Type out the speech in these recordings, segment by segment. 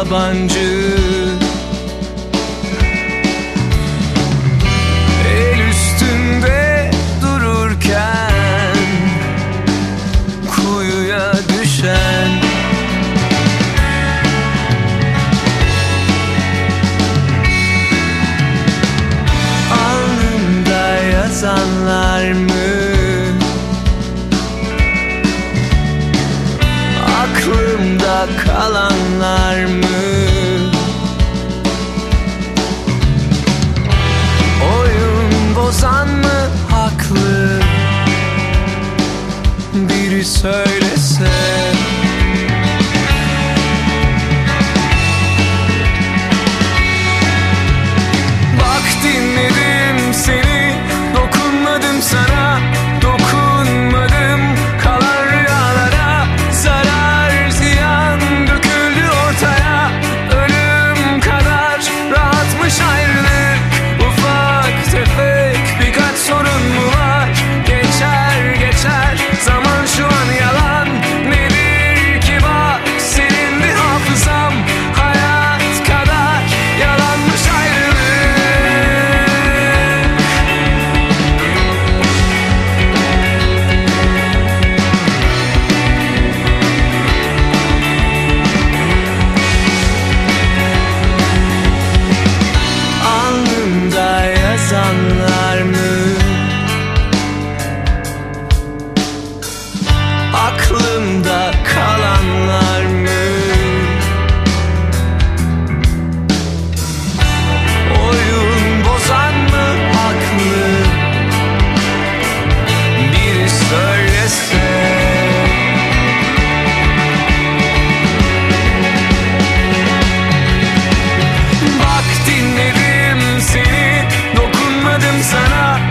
yabancı. Biri turn up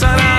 pasará.